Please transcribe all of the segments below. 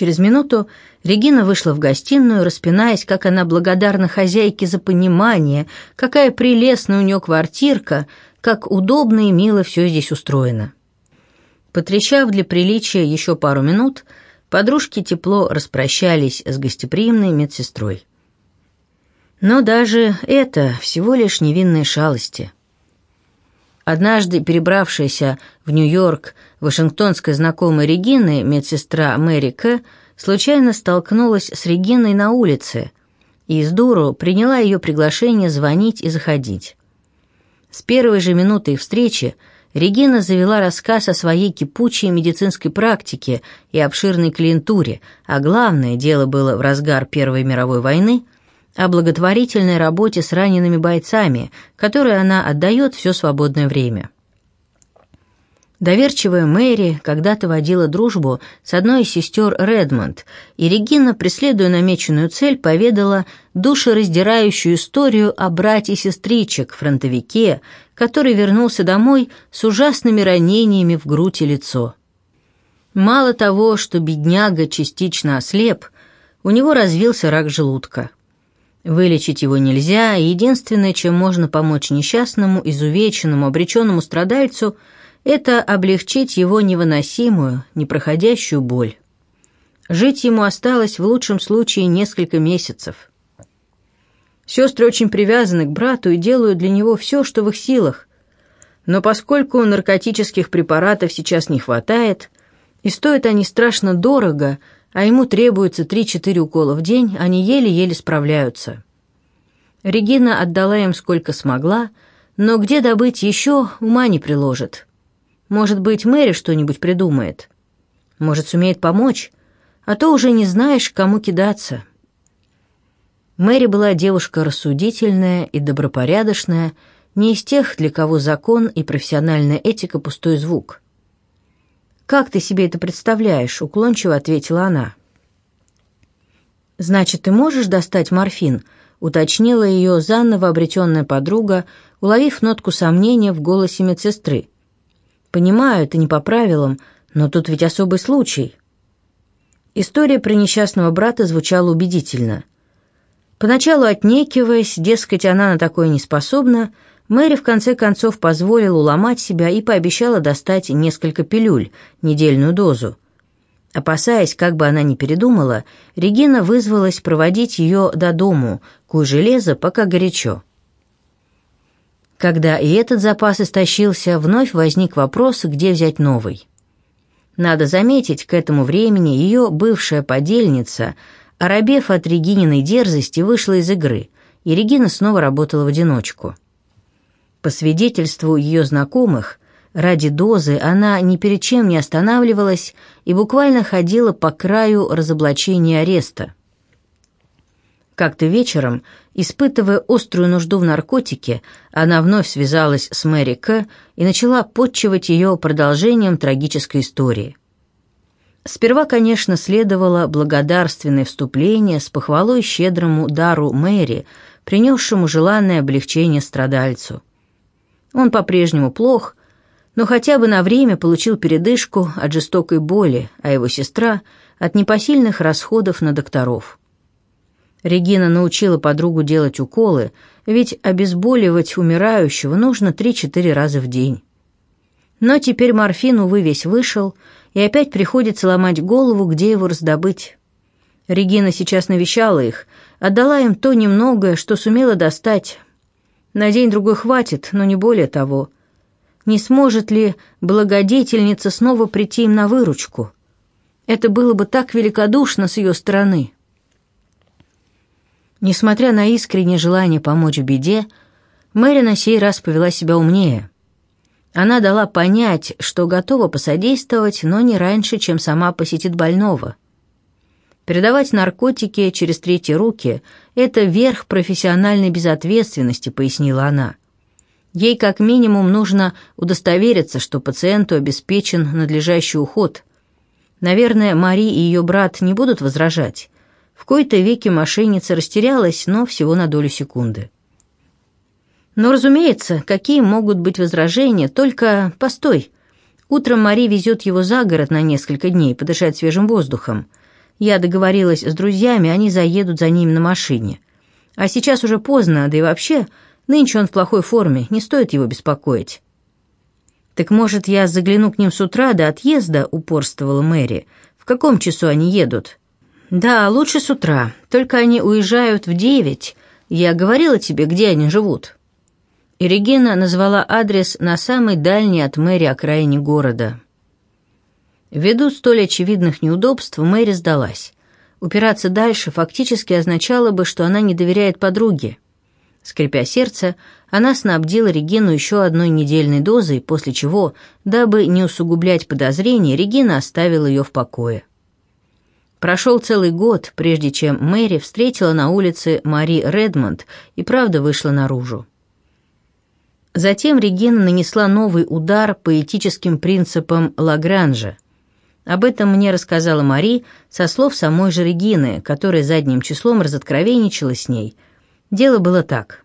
Через минуту Регина вышла в гостиную, распинаясь, как она благодарна хозяйке за понимание, какая прелестная у нее квартирка, как удобно и мило все здесь устроено. Потрещав для приличия еще пару минут, подружки тепло распрощались с гостеприимной медсестрой. Но даже это всего лишь невинные шалости. Однажды перебравшаяся в Нью-Йорк вашингтонская знакомая Регины, медсестра Мэри К., случайно столкнулась с Региной на улице и из дуру приняла ее приглашение звонить и заходить. С первой же минуты их встречи Регина завела рассказ о своей кипучей медицинской практике и обширной клиентуре, а главное дело было в разгар Первой мировой войны – о благотворительной работе с ранеными бойцами, которой она отдает все свободное время. Доверчивая Мэри когда-то водила дружбу с одной из сестер Редмонд, и Регина, преследуя намеченную цель, поведала душераздирающую историю о брате-сестричек, фронтовике, который вернулся домой с ужасными ранениями в грудь и лицо. Мало того, что бедняга частично ослеп, у него развился рак желудка. Вылечить его нельзя, и единственное, чем можно помочь несчастному, изувеченному, обреченному страдальцу, это облегчить его невыносимую, непроходящую боль. Жить ему осталось в лучшем случае несколько месяцев. Сестры очень привязаны к брату и делают для него все, что в их силах. Но поскольку наркотических препаратов сейчас не хватает, и стоят они страшно дорого – а ему требуется 3-4 укола в день, они еле-еле справляются. Регина отдала им сколько смогла, но где добыть еще, ума не приложит. Может быть, Мэри что-нибудь придумает. Может, сумеет помочь, а то уже не знаешь, кому кидаться. Мэри была девушка рассудительная и добропорядочная, не из тех, для кого закон и профессиональная этика – пустой звук – «Как ты себе это представляешь?» — уклончиво ответила она. «Значит, ты можешь достать морфин?» — уточнила ее заново обретенная подруга, уловив нотку сомнения в голосе медсестры. «Понимаю, это не по правилам, но тут ведь особый случай». История про несчастного брата звучала убедительно. Поначалу отнекиваясь, дескать, она на такое не способна, — Мэри в конце концов позволила уломать себя и пообещала достать несколько пилюль, недельную дозу. Опасаясь, как бы она ни передумала, Регина вызвалась проводить ее до дому, куй железо, пока горячо. Когда и этот запас истощился, вновь возник вопрос, где взять новый. Надо заметить, к этому времени ее бывшая подельница, оробев от Регининой дерзости, вышла из игры, и Регина снова работала в одиночку. По свидетельству ее знакомых, ради дозы она ни перед чем не останавливалась и буквально ходила по краю разоблачения ареста. Как-то вечером, испытывая острую нужду в наркотике, она вновь связалась с Мэри К. и начала подчивать ее продолжением трагической истории. Сперва, конечно, следовало благодарственное вступление с похвалой щедрому дару Мэри, принесшему желанное облегчение страдальцу – он по-прежнему плох, но хотя бы на время получил передышку от жестокой боли, а его сестра — от непосильных расходов на докторов. Регина научила подругу делать уколы, ведь обезболивать умирающего нужно 3-4 раза в день. Но теперь морфин, увы, весь вышел, и опять приходится ломать голову, где его раздобыть. Регина сейчас навещала их, отдала им то немногое, что сумела достать, на день-другой хватит, но не более того. Не сможет ли благодетельница снова прийти им на выручку? Это было бы так великодушно с ее стороны. Несмотря на искреннее желание помочь в беде, Мэри на сей раз повела себя умнее. Она дала понять, что готова посодействовать, но не раньше, чем сама посетит больного. Передавать наркотики через третьи руки – это верх профессиональной безответственности, пояснила она. Ей как минимум нужно удостовериться, что пациенту обеспечен надлежащий уход. Наверное, Мари и ее брат не будут возражать. В кои-то веке мошенница растерялась, но всего на долю секунды. Но, разумеется, какие могут быть возражения, только постой. Утром Мари везет его за город на несколько дней подышать свежим воздухом – Я договорилась с друзьями, они заедут за ним на машине. А сейчас уже поздно, да и вообще, нынче он в плохой форме, не стоит его беспокоить». «Так, может, я загляну к ним с утра до отъезда?» — упорствовала Мэри. «В каком часу они едут?» «Да, лучше с утра. Только они уезжают в девять. Я говорила тебе, где они живут». И назвала адрес на самой дальней от Мэри окраине города. Ввиду столь очевидных неудобств Мэри сдалась. Упираться дальше фактически означало бы, что она не доверяет подруге. Скрипя сердце, она снабдила Регину еще одной недельной дозой, после чего, дабы не усугублять подозрения, Регина оставила ее в покое. Прошел целый год, прежде чем Мэри встретила на улице Мари Редмонд и правда вышла наружу. Затем Регина нанесла новый удар по этическим принципам Лагранжа. Об этом мне рассказала Мари со слов самой же Регины, которая задним числом разоткровенничала с ней. Дело было так.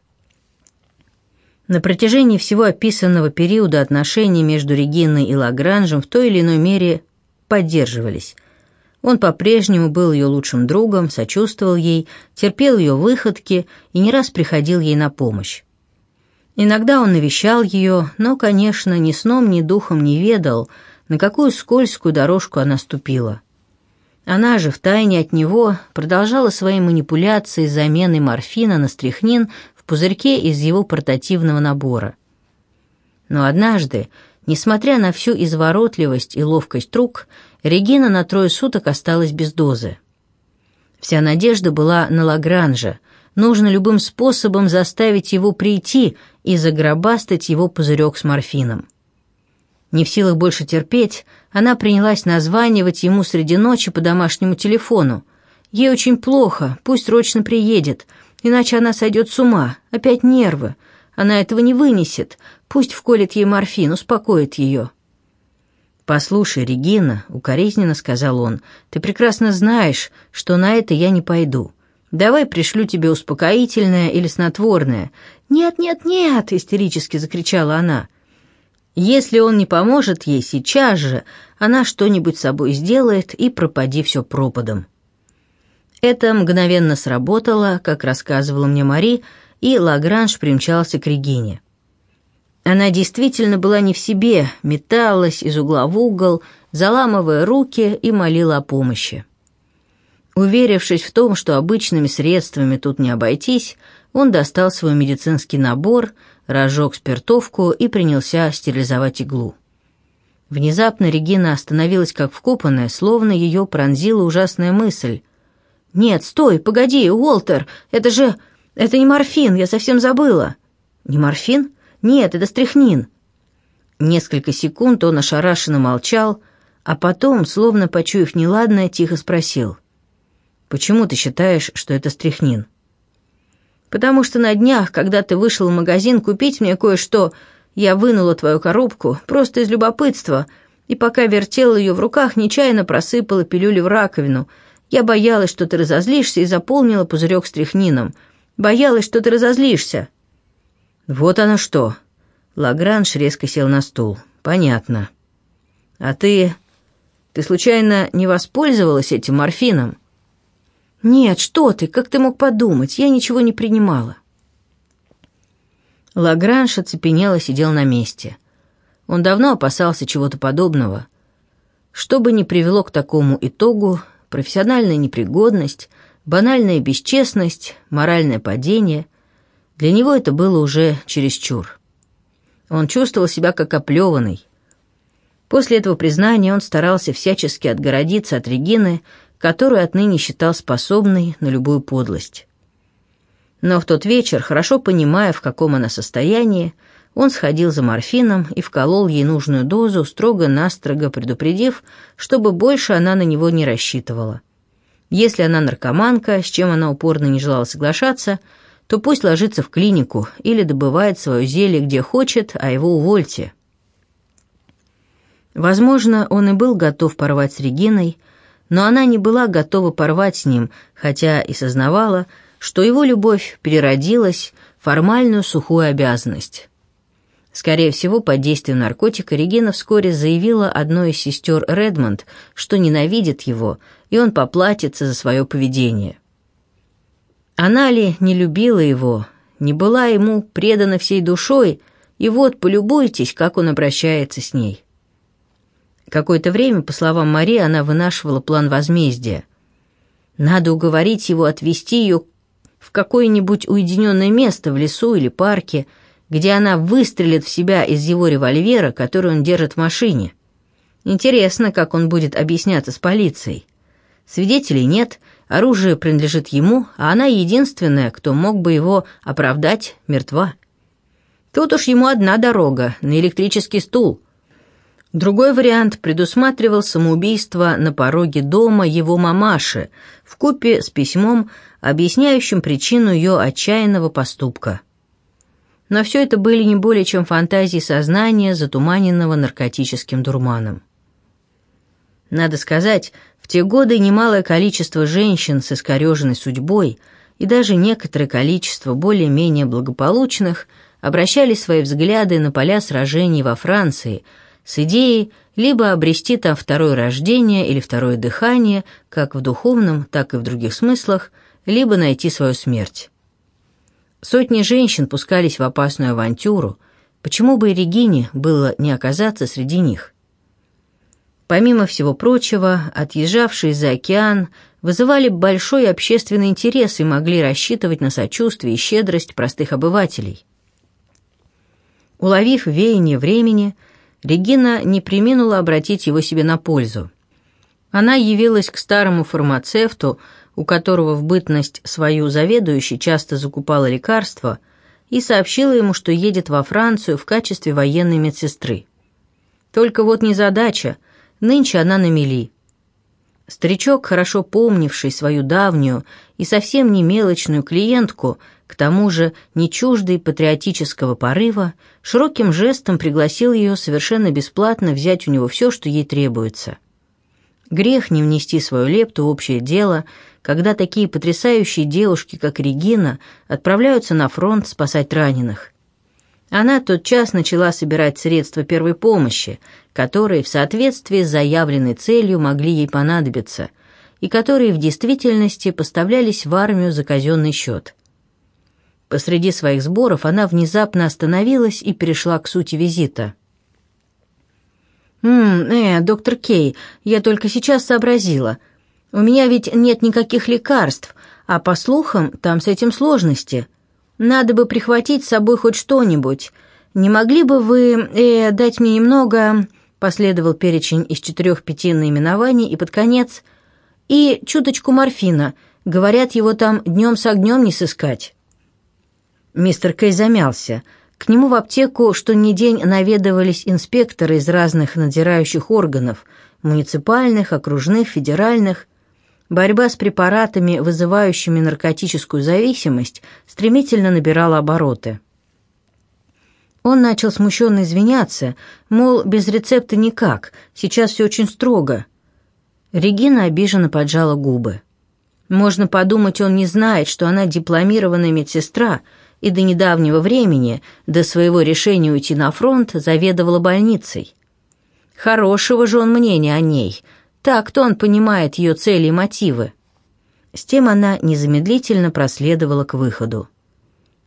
На протяжении всего описанного периода отношения между Региной и Лагранжем в той или иной мере поддерживались. Он по-прежнему был ее лучшим другом, сочувствовал ей, терпел ее выходки и не раз приходил ей на помощь. Иногда он навещал ее, но, конечно, ни сном, ни духом не ведал, на какую скользкую дорожку она ступила. Она же втайне от него продолжала свои манипуляции с заменой морфина на стрихнин в пузырьке из его портативного набора. Но однажды, несмотря на всю изворотливость и ловкость рук, Регина на трое суток осталась без дозы. Вся надежда была на Лагранжа. Нужно любым способом заставить его прийти и загробастать его пузырек с морфином. Не в силах больше терпеть, она принялась названивать ему среди ночи по домашнему телефону. Ей очень плохо, пусть срочно приедет, иначе она сойдет с ума, опять нервы. Она этого не вынесет, пусть вколет ей морфин, успокоит ее. «Послушай, Регина», — укоризненно сказал он, — «ты прекрасно знаешь, что на это я не пойду. Давай пришлю тебе успокоительное или снотворное». «Нет, нет, нет!» — истерически закричала она. «Если он не поможет ей сейчас же, она что-нибудь собой сделает и пропади все пропадом». Это мгновенно сработало, как рассказывала мне Мари, и Лагранж примчался к Регине. Она действительно была не в себе, металась из угла в угол, заламывая руки и молила о помощи. Уверившись в том, что обычными средствами тут не обойтись, он достал свой медицинский набор, разжег спиртовку и принялся стерилизовать иглу. Внезапно Регина остановилась как вкопанная, словно ее пронзила ужасная мысль. «Нет, стой, погоди, Уолтер, это же... это не морфин, я совсем забыла». «Не морфин?» «Нет, это стряхнин». Несколько секунд он ошарашенно молчал, а потом, словно почуяв неладное, тихо спросил. «Почему ты считаешь, что это стряхнин?» «Потому что на днях, когда ты вышел в магазин купить мне кое-что, я вынула твою коробку просто из любопытства, и пока вертела ее в руках, нечаянно просыпала пилюли в раковину. Я боялась, что ты разозлишься, и заполнила пузырек стряхнином. Боялась, что ты разозлишься». «Вот оно что!» Лагранж резко сел на стул. «Понятно. А ты... ты случайно не воспользовалась этим морфином?» «Нет, что ты, как ты мог подумать? Я ничего не принимала». Лагранж оцепенело сидел на месте. Он давно опасался чего-то подобного. Что бы ни привело к такому итогу, профессиональная непригодность, банальная бесчестность, моральное падение, для него это было уже чересчур. Он чувствовал себя как оплеванный. После этого признания он старался всячески отгородиться от Регины, которую отныне считал способной на любую подлость. Но в тот вечер, хорошо понимая, в каком она состоянии, он сходил за морфином и вколол ей нужную дозу, строго-настрого предупредив, чтобы больше она на него не рассчитывала. Если она наркоманка, с чем она упорно не желала соглашаться – то пусть ложится в клинику или добывает свое зелье где хочет, а его увольте. Возможно, он и был готов порвать с Региной, но она не была готова порвать с ним, хотя и сознавала, что его любовь переродилась в формальную сухую обязанность. Скорее всего, под действием наркотика Регина вскоре заявила одной из сестер Редмонд, что ненавидит его, и он поплатится за свое поведение. Она ли не любила его, не была ему предана всей душой, и вот полюбуйтесь, как он обращается с ней. Какое-то время, по словам Марии, она вынашивала план возмездия. Надо уговорить его отвезти ее в какое-нибудь уединенное место в лесу или парке, где она выстрелит в себя из его револьвера, который он держит в машине. Интересно, как он будет объясняться с полицией. Свидетелей нет, оружие принадлежит ему, а она единственная, кто мог бы его оправдать, мертва. Тут уж ему одна дорога, на электрический стул. Другой вариант предусматривал самоубийство на пороге дома его мамаши в купе с письмом, объясняющим причину ее отчаянного поступка. Но все это были не более чем фантазии сознания, затуманенного наркотическим дурманом. Надо сказать, в те годы немалое количество женщин с искореженной судьбой и даже некоторое количество более-менее благополучных обращали свои взгляды на поля сражений во Франции с идеей либо обрести там второе рождение или второе дыхание, как в духовном, так и в других смыслах, либо найти свою смерть. Сотни женщин пускались в опасную авантюру, почему бы и Регине было не оказаться среди них? Помимо всего прочего, отъезжавшие за океан вызывали большой общественный интерес и могли рассчитывать на сочувствие и щедрость простых обывателей. Уловив веяние времени, Регина не приминула обратить его себе на пользу. Она явилась к старому фармацевту, у которого в бытность свою заведующий часто закупала лекарства, и сообщила ему, что едет во Францию в качестве военной медсестры. Только вот незадача, нынче она на мели. Старичок, хорошо помнивший свою давнюю и совсем не мелочную клиентку, к тому же не чуждый патриотического порыва, широким жестом пригласил ее совершенно бесплатно взять у него все, что ей требуется. Грех не внести свою лепту в общее дело, когда такие потрясающие девушки, как Регина, отправляются на фронт спасать раненых. Она тотчас начала собирать средства первой помощи, которые в соответствии с заявленной целью могли ей понадобиться, и которые в действительности поставлялись в армию за казенный счет. Посреди своих сборов она внезапно остановилась и перешла к сути визита. «Ммм, э, доктор Кей, я только сейчас сообразила. У меня ведь нет никаких лекарств, а по слухам там с этим сложности. Надо бы прихватить с собой хоть что-нибудь. Не могли бы вы э, дать мне немного...» Последовал перечень из четырех-пяти наименований и под конец... «И чуточку морфина. Говорят, его там днем с огнем не сыскать». Мистер Кей замялся. К нему в аптеку что ни день наведывались инспекторы из разных надзирающих органов, муниципальных, окружных, федеральных, Борьба с препаратами, вызывающими наркотическую зависимость, стремительно набирала обороты. Он начал смущенно извиняться, мол, без рецепта никак, сейчас все очень строго. Регина обиженно поджала губы. Можно подумать, он не знает, что она дипломированная медсестра и до недавнего времени, до своего решения уйти на фронт, заведовала больницей. Хорошего же он мнения о ней – так-то он понимает ее цели и мотивы. С тем она незамедлительно проследовала к выходу.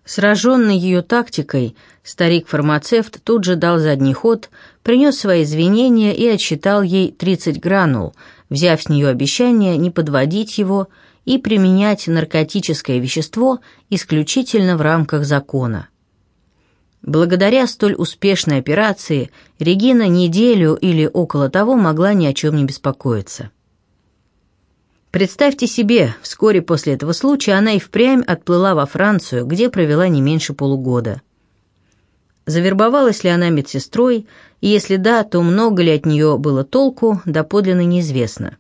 Сраженный ее тактикой, старик-фармацевт тут же дал задний ход, принес свои извинения и отсчитал ей 30 гранул, взяв с нее обещание не подводить его и применять наркотическое вещество исключительно в рамках закона. Благодаря столь успешной операции Регина неделю или около того могла ни о чем не беспокоиться. Представьте себе, вскоре после этого случая она и впрямь отплыла во Францию, где провела не меньше полугода. Завербовалась ли она медсестрой, и если да, то много ли от нее было толку, доподлинно неизвестно.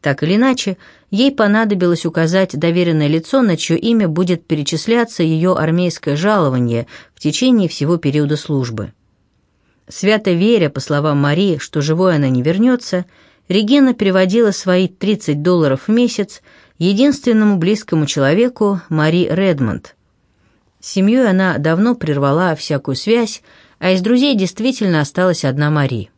Так или иначе, ей понадобилось указать доверенное лицо, на чье имя будет перечисляться ее армейское жалование в течение всего периода службы. Свято веря, по словам Марии, что живой она не вернется, Регина переводила свои 30 долларов в месяц единственному близкому человеку Мари Редмонд. С семьей она давно прервала всякую связь, а из друзей действительно осталась одна Мари.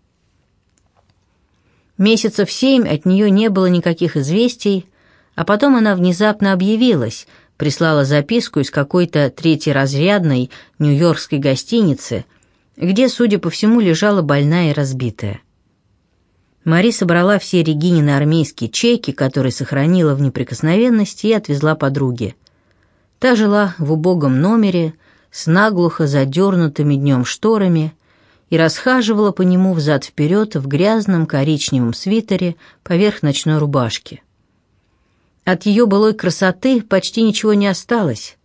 Месяцев семь от нее не было никаких известий, а потом она внезапно объявилась, прислала записку из какой-то третьеразрядной нью-йоркской гостиницы, где, судя по всему, лежала больная и разбитая. Мари собрала все Регинины армейские чеки, которые сохранила в неприкосновенности, и отвезла подруге. Та жила в убогом номере с наглухо задернутыми днем шторами и расхаживала по нему взад-вперед в грязном коричневом свитере поверх ночной рубашки. От ее былой красоты почти ничего не осталось,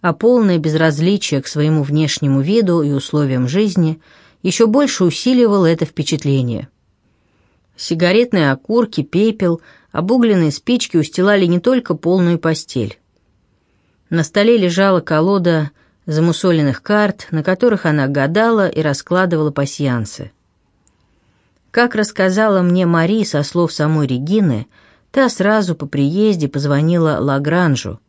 а полное безразличие к своему внешнему виду и условиям жизни еще больше усиливало это впечатление. Сигаретные окурки, пепел, обугленные спички устилали не только полную постель. На столе лежала колода замусоленных карт, на которых она гадала и раскладывала пасьянсы. Как рассказала мне Мари со слов самой Регины, Та сразу по приезде позвонила Лагранжу.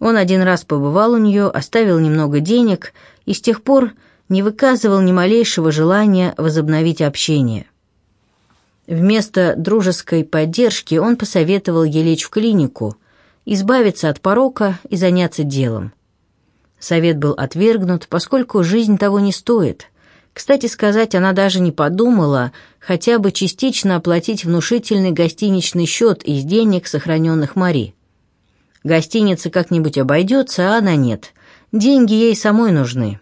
Он один раз побывал у нее, оставил немного денег и с тех пор не выказывал ни малейшего желания возобновить общение. Вместо дружеской поддержки он посоветовал ей лечь в клинику, избавиться от порока и заняться делом. Совет был отвергнут, поскольку жизнь того не стоит – кстати сказать, она даже не подумала хотя бы частично оплатить внушительный гостиничный счет из денег, сохраненных Мари. Гостиница как-нибудь обойдется, а она нет. Деньги ей самой нужны.